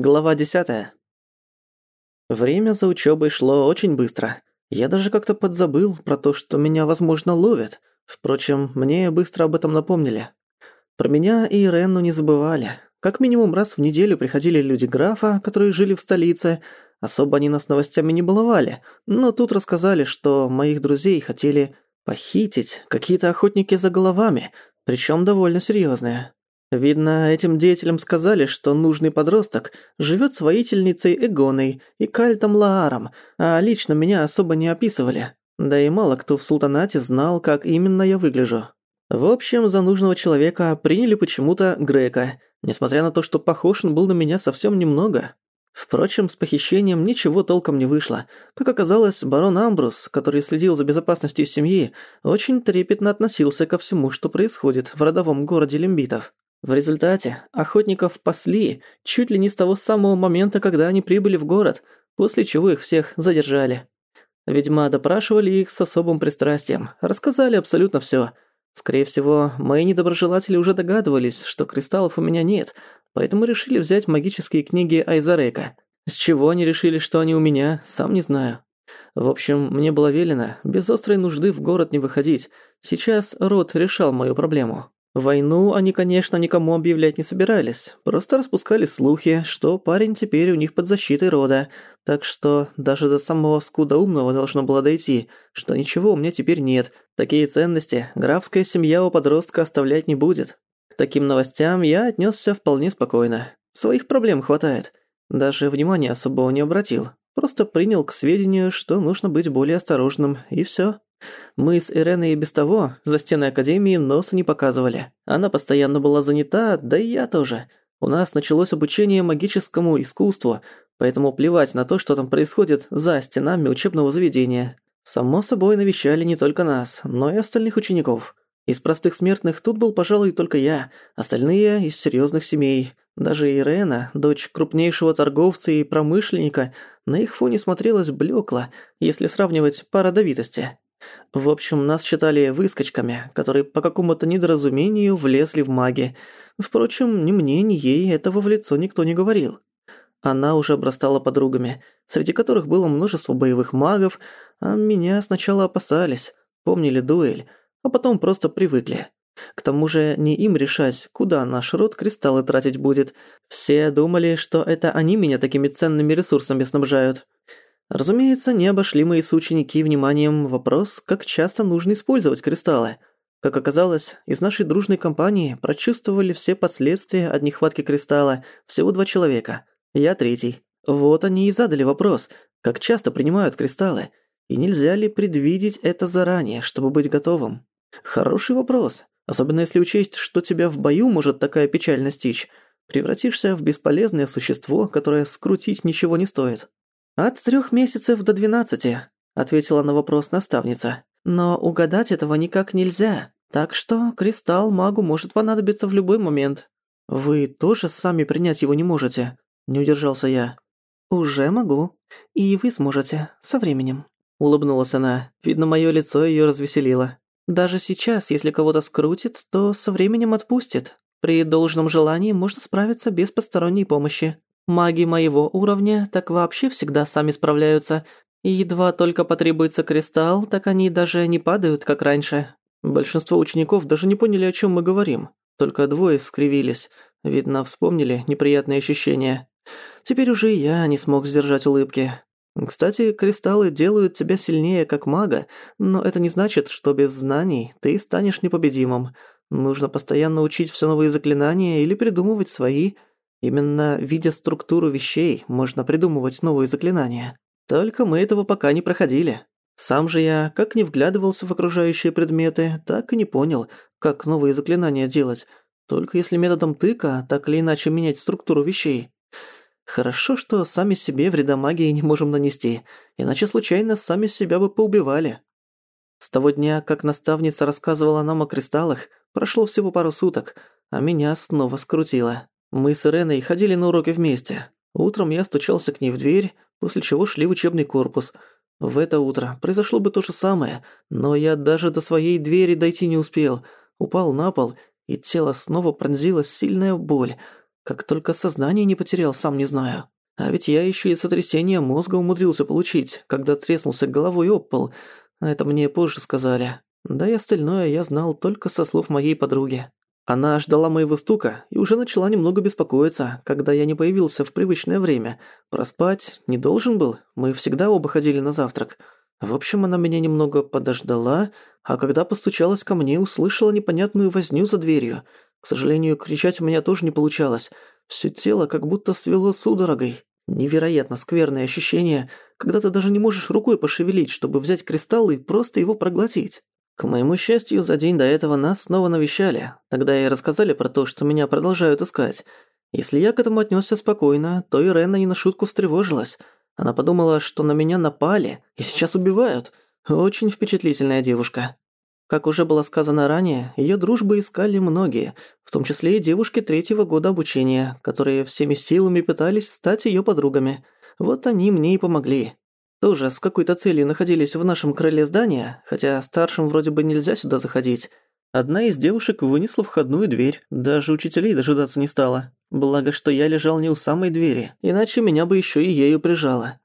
Глава 10. Время за учёбой шло очень быстро. Я даже как-то подзабыл про то, что меня, возможно, ловят. Впрочем, мне быстро об этом напомнили. Про меня и Ренну не забывали. Как минимум раз в неделю приходили люди графа, которые жили в столице. Особо они нас новостями не баловали, но тут рассказали, что моих друзей хотели похитить какие-то охотники за головами, причём довольно серьёзные. Видно, этим деятелям сказали, что нужный подросток живет с воительницей Эгоной и Кальтом Лааром, а лично меня особо не описывали. Да и мало кто в султанате знал, как именно я выгляжу. В общем, за нужного человека приняли почему-то Грека, несмотря на то, что похож он был на меня совсем немного. Впрочем, с похищением ничего толком не вышло. Как оказалось, барон Амбрус, который следил за безопасностью семьи, очень трепетно относился ко всему, что происходит в родовом городе Лимбитов. В результате охотников пасли чуть ли не с того самого момента, когда они прибыли в город, после чего их всех задержали. Видимо, допрашивали их с особым пристрастием, рассказали абсолютно всё. Скорее всего, мои недоброжелатели уже догадывались, что кристаллов у меня нет, поэтому решили взять магические книги Айзарека. С чего они решили, что они у меня, сам не знаю. В общем, мне было велено без острой нужды в город не выходить. Сейчас род решал мою проблему. Войну они, конечно, никому объявлять не собирались, просто распускали слухи, что парень теперь у них под защитой рода, так что даже до самого скудоумного должно было дойти, что ничего у меня теперь нет, такие ценности графская семья у подростка оставлять не будет. К таким новостям я отнесся вполне спокойно. Своих проблем хватает. Даже внимания особого не обратил. Просто принял к сведению, что нужно быть более осторожным, и все. Мы с Иреной и без того за стены Академии носа не показывали. Она постоянно была занята, да и я тоже. У нас началось обучение магическому искусству, поэтому плевать на то, что там происходит за стенами учебного заведения. Само собой навещали не только нас, но и остальных учеников. Из простых смертных тут был, пожалуй, только я, остальные из серьёзных семей. Даже Ирена, дочь крупнейшего торговца и промышленника, на их фоне смотрелась блёкло, если сравнивать по родовитости. В общем, нас считали выскочками, которые по какому-то недоразумению влезли в маги. Впрочем, ни мне, ни ей этого в лицо никто не говорил. Она уже обрастала подругами, среди которых было множество боевых магов, а меня сначала опасались, помнили дуэль, а потом просто привыкли. К тому же не им решать, куда наш род кристаллы тратить будет. Все думали, что это они меня такими ценными ресурсами снабжают. Разумеется, не обошли мои соученики вниманием вопрос, как часто нужно использовать кристаллы. Как оказалось, из нашей дружной компании прочувствовали все последствия от нехватки кристалла всего два человека. Я третий. Вот они и задали вопрос, как часто принимают кристаллы, и нельзя ли предвидеть это заранее, чтобы быть готовым. Хороший вопрос, особенно если учесть, что тебя в бою может такая печаль настичь. Превратишься в бесполезное существо, которое скрутить ничего не стоит. «От трех месяцев до двенадцати», – ответила на вопрос наставница. «Но угадать этого никак нельзя, так что кристалл магу может понадобиться в любой момент». «Вы тоже сами принять его не можете?» – не удержался я. «Уже могу. И вы сможете, со временем», – улыбнулась она. Видно, моё лицо её развеселило. «Даже сейчас, если кого-то скрутит, то со временем отпустит. При должном желании можно справиться без посторонней помощи. Маги моего уровня так вообще всегда сами справляются, и едва только потребуется кристалл, так они даже не падают, как раньше. Большинство учеников даже не поняли, о чем мы говорим. Только двое скривились. Видно, вспомнили неприятные ощущения. Теперь уже я не смог сдержать улыбки. Кстати, кристаллы делают тебя сильнее как мага, но это не значит, что без знаний ты станешь непобедимым. Нужно постоянно учить все новые заклинания или придумывать свои – Именно видя структуру вещей, можно придумывать новые заклинания. Только мы этого пока не проходили. Сам же я, как не вглядывался в окружающие предметы, так и не понял, как новые заклинания делать, только если методом тыка так или иначе менять структуру вещей. Хорошо, что сами себе вреда магии не можем нанести, иначе случайно сами себя бы поубивали. С того дня, как наставница рассказывала нам о кристаллах, прошло всего пару суток, а меня снова скрутило. Мы с Иреной ходили на уроки вместе. Утром я стучался к ней в дверь, после чего шли в учебный корпус. В это утро произошло бы то же самое, но я даже до своей двери дойти не успел. Упал на пол, и тело снова пронзила сильная боль. Как только сознание не потерял, сам не знаю. А ведь я еще и сотрясение мозга умудрился получить, когда треснулся головой об пол. Это мне позже сказали. Да и остальное я знал только со слов моей подруги. Она ждала моего стука и уже начала немного беспокоиться, когда я не появился в привычное время. Проспать не должен был, мы всегда оба ходили на завтрак. В общем, она меня немного подождала, а когда постучалась ко мне, услышала непонятную возню за дверью. К сожалению, кричать у меня тоже не получалось. Всё тело как будто свело судорогой. Невероятно скверное ощущение, когда ты даже не можешь рукой пошевелить, чтобы взять кристалл и просто его проглотить. К моему счастью, за день до этого нас снова навещали. Тогда и рассказали про то, что меня продолжают искать. Если я к этому отнесся спокойно, то Ирена не на шутку встревожилась. Она подумала, что на меня напали и сейчас убивают. Очень впечатлительная девушка. Как уже было сказано ранее, ее дружбы искали многие, в том числе и девушки третьего года обучения, которые всеми силами пытались стать ее подругами. Вот они мне и помогли тоже с какой-то целью находились в нашем крыле здания, хотя старшим вроде бы нельзя сюда заходить. Одна из девушек вынесла входную дверь, даже учителей дожидаться не стала. Благо, что я лежал не у самой двери, иначе меня бы еще и ею прижало.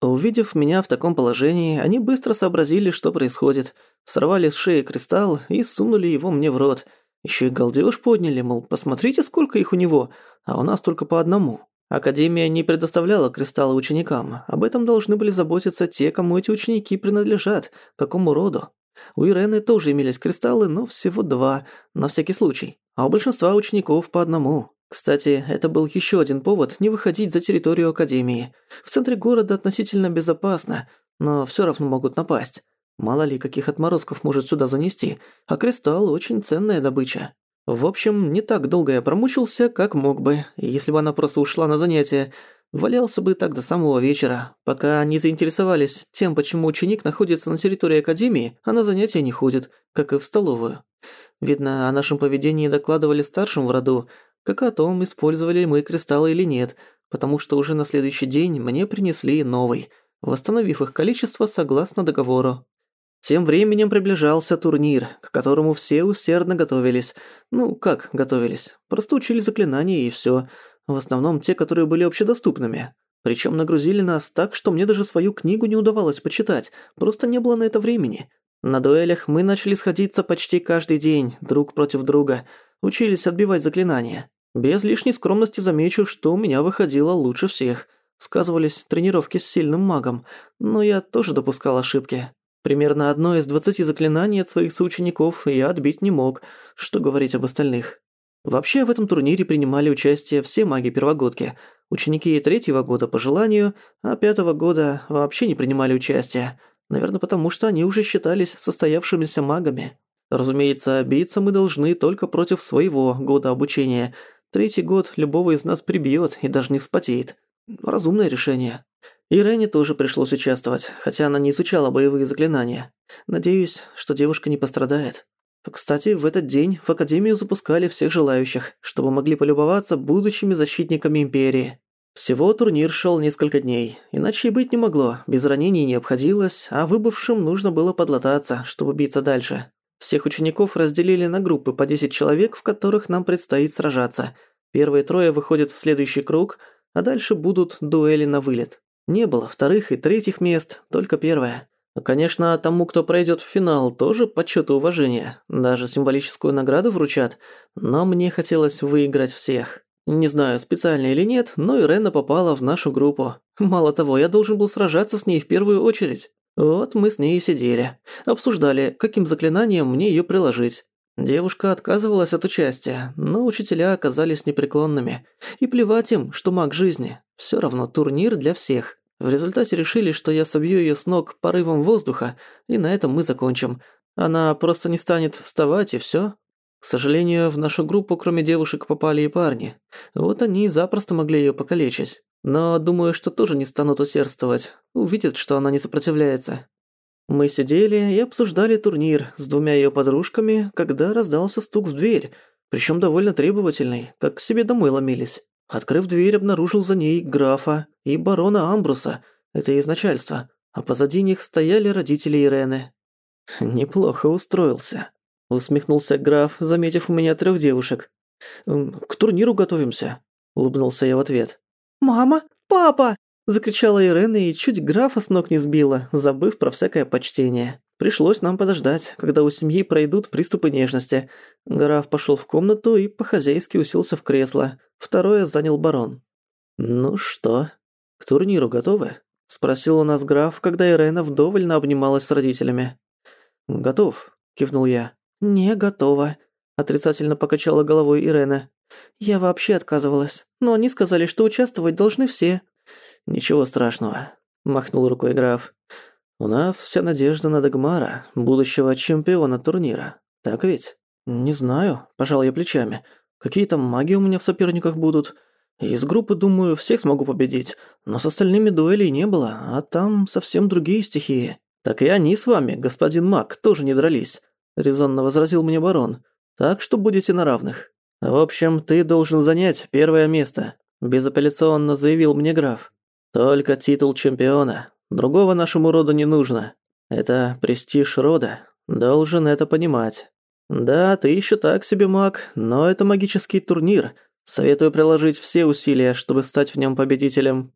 Увидев меня в таком положении, они быстро сообразили, что происходит. Сорвали с шеи кристалл и сунули его мне в рот. Еще и галдеж подняли, мол, посмотрите, сколько их у него, а у нас только по одному. Академия не предоставляла кристаллы ученикам. Об этом должны были заботиться те, кому эти ученики принадлежат, какому роду. У Ирены тоже имелись кристаллы, но всего два, на всякий случай. А у большинства учеников по одному. Кстати, это был еще один повод не выходить за территорию Академии. В центре города относительно безопасно, но все равно могут напасть. Мало ли, каких отморозков может сюда занести, а кристалл – очень ценная добыча. В общем, не так долго я промучился, как мог бы, если бы она просто ушла на занятия. Валялся бы так до самого вечера, пока не заинтересовались тем, почему ученик находится на территории академии, а на занятия не ходит, как и в столовую. Видно, о нашем поведении докладывали старшим в роду, как о том, использовали мы кристаллы или нет, потому что уже на следующий день мне принесли новый, восстановив их количество согласно договору. Тем временем приближался турнир, к которому все усердно готовились. Ну, как готовились? Просто учили заклинания и всё. В основном те, которые были общедоступными. Причём нагрузили нас так, что мне даже свою книгу не удавалось почитать, просто не было на это времени. На дуэлях мы начали сходиться почти каждый день, друг против друга. Учились отбивать заклинания. Без лишней скромности замечу, что у меня выходило лучше всех. Сказывались тренировки с сильным магом, но я тоже допускал ошибки. Примерно одно из двадцати заклинаний от своих соучеников я отбить не мог, что говорить об остальных. Вообще в этом турнире принимали участие все маги-первогодки. Ученики третьего года по желанию, а пятого года вообще не принимали участие. Наверное, потому что они уже считались состоявшимися магами. Разумеется, биться мы должны только против своего года обучения. Третий год любого из нас прибьет и даже не вспотеет. Разумное решение. И Рене тоже пришлось участвовать, хотя она не изучала боевые заклинания. Надеюсь, что девушка не пострадает. Кстати, в этот день в Академию запускали всех желающих, чтобы могли полюбоваться будущими защитниками Империи. Всего турнир шел несколько дней, иначе и быть не могло, без ранений не обходилось, а выбывшим нужно было подлататься, чтобы биться дальше. Всех учеников разделили на группы по 10 человек, в которых нам предстоит сражаться. Первые трое выходят в следующий круг, а дальше будут дуэли на вылет. Не было вторых и третьих мест, только первое. Конечно, тому, кто пройдет в финал, тоже почет и уважение. Даже символическую награду вручат. Но мне хотелось выиграть всех. Не знаю, специально или нет, но Ирена попала в нашу группу. Мало того, я должен был сражаться с ней в первую очередь. Вот мы с ней и сидели. Обсуждали, каким заклинанием мне её приложить. Девушка отказывалась от участия, но учителя оказались непреклонными. И плевать им, что маг жизни. Всё равно турнир для всех. В результате решили, что я собью её с ног порывом воздуха, и на этом мы закончим. Она просто не станет вставать, и всё. К сожалению, в нашу группу кроме девушек попали и парни. Вот они запросто могли её покалечить. Но думаю, что тоже не станут усердствовать. Увидят, что она не сопротивляется. Мы сидели и обсуждали турнир с двумя её подружками, когда раздался стук в дверь, причём довольно требовательный, как к себе домой ломились. Открыв дверь, обнаружил за ней графа и барона Амбруса, это из начальства, а позади них стояли родители Ирены. «Неплохо устроился», — усмехнулся граф, заметив у меня трех девушек. «К турниру готовимся». – улыбнулся я в ответ. «Мама! Папа!» – закричала Ирена и чуть графа с ног не сбила, забыв про всякое почтение. Пришлось нам подождать, когда у семьи пройдут приступы нежности. Граф пошёл в комнату и по-хозяйски уселся в кресло. Второе занял барон. «Ну что, к турниру готовы?» – спросил у нас граф, когда Ирена вдоволь обнималась с родителями. «Готов», – кивнул я. «Не готова», – отрицательно покачала головой Ирена. «Я вообще отказывалась, но они сказали, что участвовать должны все». «Ничего страшного», – махнул рукой граф. «У нас вся надежда на Дагмара, будущего чемпиона турнира. Так ведь?» «Не знаю», – пожал я плечами. «Какие там маги у меня в соперниках будут?» Из группы, думаю, всех смогу победить, но с остальными дуэлей не было, а там совсем другие стихии. Так и они с вами, господин маг, тоже не дрались, резонно возразил мне барон. Так что будете на равных. В общем, ты должен занять первое место, безапелляционно заявил мне граф. Только титул чемпиона. Другого нашему роду не нужно. Это престиж рода. Должен это понимать. Да, ты еще так себе маг, но это магический турнир – Советую приложить все усилия, чтобы стать в нем победителем».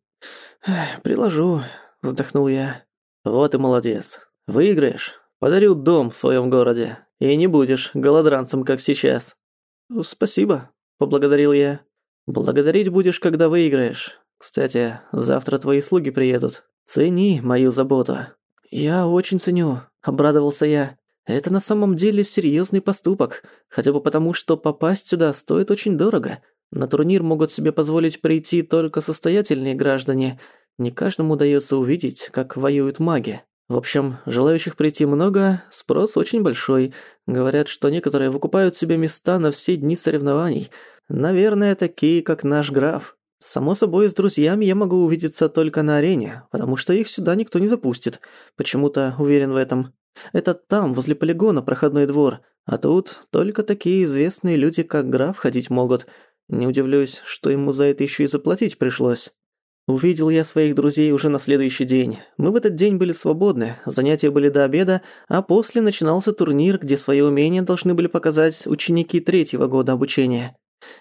«Приложу», – вздохнул я. «Вот и молодец. Выиграешь, подарю дом в своем городе, и не будешь голодранцем, как сейчас». «Спасибо», – поблагодарил я. «Благодарить будешь, когда выиграешь. Кстати, завтра твои слуги приедут. Цени мою заботу». «Я очень ценю», – обрадовался я. «Это на самом деле серьезный поступок, хотя бы потому, что попасть сюда стоит очень дорого. На турнир могут себе позволить прийти только состоятельные граждане. Не каждому удается увидеть, как воюют маги. В общем, желающих прийти много, спрос очень большой. Говорят, что некоторые выкупают себе места на все дни соревнований. Наверное, такие, как наш граф. Само собой, с друзьями я могу увидеться только на арене, потому что их сюда никто не запустит. Почему-то уверен в этом. Это там, возле полигона, проходной двор. А тут только такие известные люди, как граф, ходить могут – не удивлюсь, что ему за это еще и заплатить пришлось. Увидел я своих друзей уже на следующий день. Мы в этот день были свободны, занятия были до обеда, а после начинался турнир, где свои умения должны были показать ученики третьего года обучения.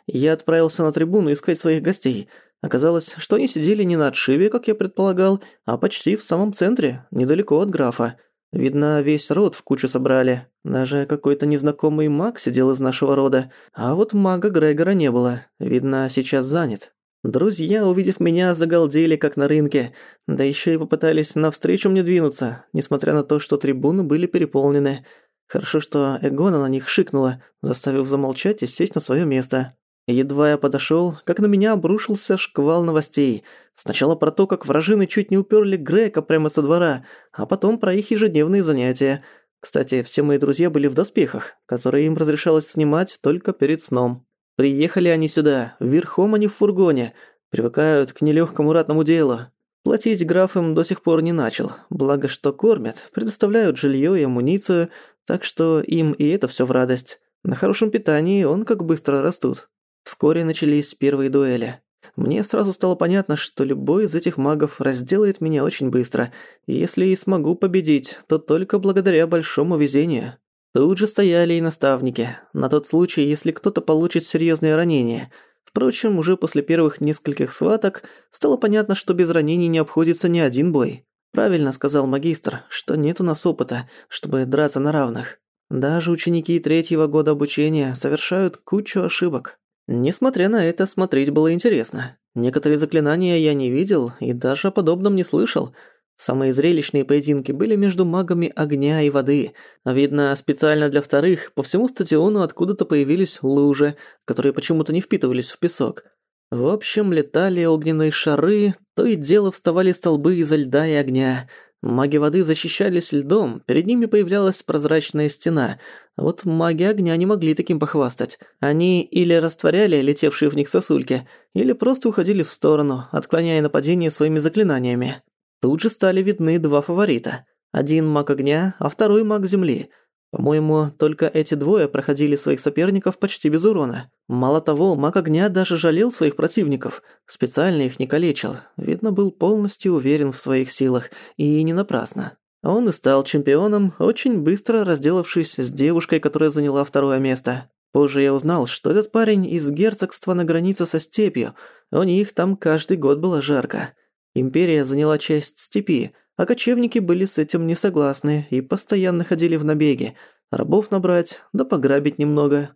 Я отправился на трибуну искать своих гостей. Оказалось, что они сидели не на отшиве, как я предполагал, а почти в самом центре, недалеко от графа. Видно, весь род в кучу собрали. Даже какой-то незнакомый маг сидел из нашего рода, а вот мага Грегора не было. Видно, сейчас занят. Друзья, увидев меня, загалдели, как на рынке. Да еще и попытались навстречу мне двинуться, несмотря на то, что трибуны были переполнены. Хорошо, что Эгона на них шикнула, заставив замолчать и сесть на свое место. Едва я подошёл, как на меня обрушился шквал новостей. Сначала про то, как вражины чуть не уперли Грека прямо со двора, а потом про их ежедневные занятия. Кстати, все мои друзья были в доспехах, которые им разрешалось снимать только перед сном. Приехали они сюда, верхом они в фургоне, привыкают к нелегкому ратному делу. Платить граф им до сих пор не начал, благо что кормят, предоставляют жилье и амуницию, так что им и это все в радость. На хорошем питании он как быстро растут. Вскоре начались первые дуэли. Мне сразу стало понятно, что любой из этих магов разделает меня очень быстро, и если и смогу победить, то только благодаря большому везению. Тут же стояли и наставники, на тот случай, если кто-то получит серьезные ранения. Впрочем, уже после первых нескольких схваток стало понятно, что без ранений не обходится ни один бой. Правильно сказал магистр, что нет у нас опыта, чтобы драться на равных. Даже ученики третьего года обучения совершают кучу ошибок. Несмотря на это, смотреть было интересно. Некоторые заклинания я не видел и даже о подобном не слышал. Самые зрелищные поединки были между магами огня и воды. Видно, специально для вторых по всему стадиону откуда-то появились лужи, которые почему-то не впитывались в песок. В общем, летали огненные шары, то и дело вставали столбы изо льда и огня. Маги воды защищались льдом, перед ними появлялась прозрачная стена. А вот маги огня не могли таким похвастать. Они или растворяли летевшие в них сосульки, или просто уходили в сторону, отклоняя нападение своими заклинаниями. Тут же стали видны два фаворита. Один маг огня, а второй маг земли – по-моему, только эти двое проходили своих соперников почти без урона. Мало того, маг огня даже жалел своих противников, специально их не калечил. Видно, был полностью уверен в своих силах, и не напрасно. Он и стал чемпионом, очень быстро разделавшись с девушкой, которая заняла второе место. Позже я узнал, что этот парень из герцогства на границе со степью. У них там каждый год было жарко. Империя заняла часть степи, а кочевники были с этим не согласны и постоянно ходили в набеги. Рабов набрать, да пограбить немного.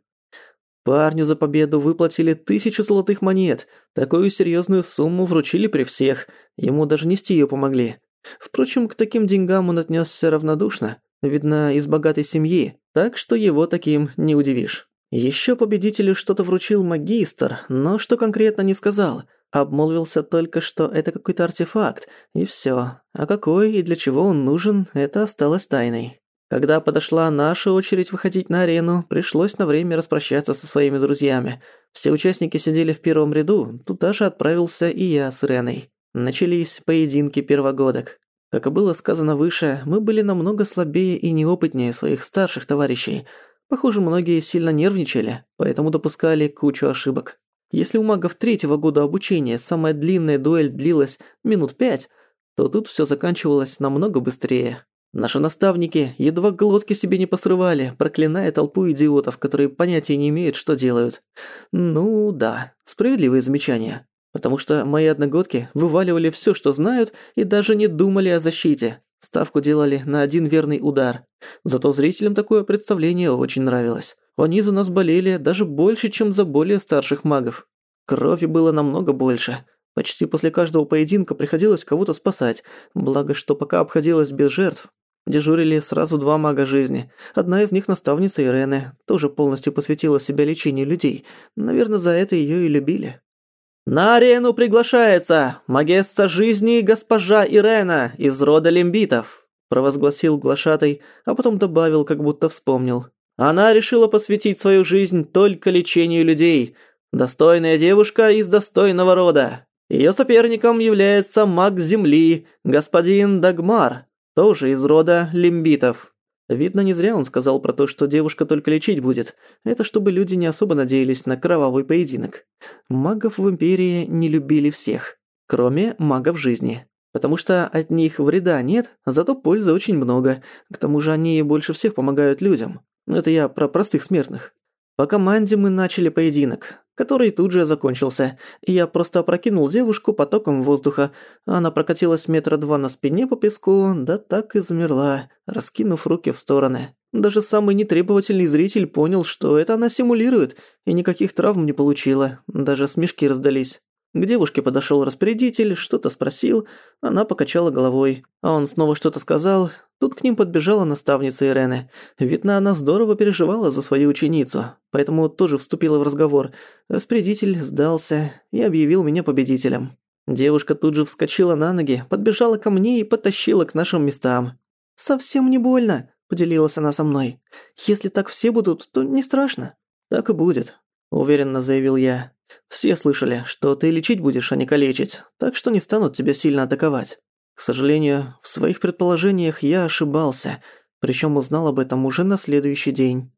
Парню за победу выплатили тысячу золотых монет. Такую серьезную сумму вручили при всех. Ему даже нести ее помогли. Впрочем, к таким деньгам он отнесся равнодушно. Видно, из богатой семьи, так что его таким не удивишь. Еще победителю что-то вручил магистр, но что конкретно не сказал. Обмолвился только, что это какой-то артефакт, и все. А какой и для чего он нужен, это осталось тайной. Когда подошла наша очередь выходить на арену, пришлось на время распрощаться со своими друзьями. Все участники сидели в первом ряду, туда же отправился и я с Реной. Начались поединки первогодок. Как и было сказано выше, мы были намного слабее и неопытнее своих старших товарищей. Похоже, многие сильно нервничали, поэтому допускали кучу ошибок. Если у магов третьего года обучения самая длинная дуэль длилась минут пять, то тут всё заканчивалось намного быстрее. Наши наставники едва глотки себе не посрывали, проклиная толпу идиотов, которые понятия не имеют, что делают. Ну да, справедливые замечания потому что мои одногодки вываливали всё, что знают, и даже не думали о защите. Ставку делали на один верный удар. Зато зрителям такое представление очень нравилось. Они за нас болели даже больше, чем за более старших магов. Крови было намного больше. Почти после каждого поединка приходилось кого-то спасать, благо что пока обходилось без жертв. Дежурили сразу два мага жизни. Одна из них наставница Ирены, тоже полностью посвятила себя лечению людей. Наверное, за это её и любили. «На арену приглашается магесса жизни госпожа Ирена из рода лимбитов», провозгласил глашатай, а потом добавил, как будто вспомнил. «Она решила посвятить свою жизнь только лечению людей. Достойная девушка из достойного рода. Ее соперником является маг Земли, господин Дагмар, тоже из рода лимбитов». Видно, не зря он сказал про то, что девушка только лечить будет. Это чтобы люди не особо надеялись на кровавый поединок. Магов в Империи не любили всех, кроме магов жизни. Потому что от них вреда нет, зато пользы очень много. К тому же они больше всех помогают людям. Это я про простых смертных. По команде мы начали поединок, который тут же закончился. Я просто опрокинул девушку потоком воздуха. Она прокатилась метра два на спине по песку, да так и замерла, раскинув руки в стороны. Даже самый нетребовательный зритель понял, что это она симулирует, и никаких травм не получила. Даже смешки раздались. К девушке подошёл распорядитель, что-то спросил, она покачала головой. А он снова что-то сказал. Тут к ним подбежала наставница Ирены. Видно, она здорово переживала за свою ученицу, поэтому тоже вступила в разговор. Распорядитель сдался и объявил меня победителем. Девушка тут же вскочила на ноги, подбежала ко мне и потащила к нашим местам. «Совсем не больно», – поделилась она со мной. «Если так все будут, то не страшно». «Так и будет», – уверенно заявил я. Все слышали, что ты лечить будешь, а не калечить, так что не станут тебя сильно атаковать. К сожалению, в своих предположениях я ошибался, причем узнал об этом уже на следующий день.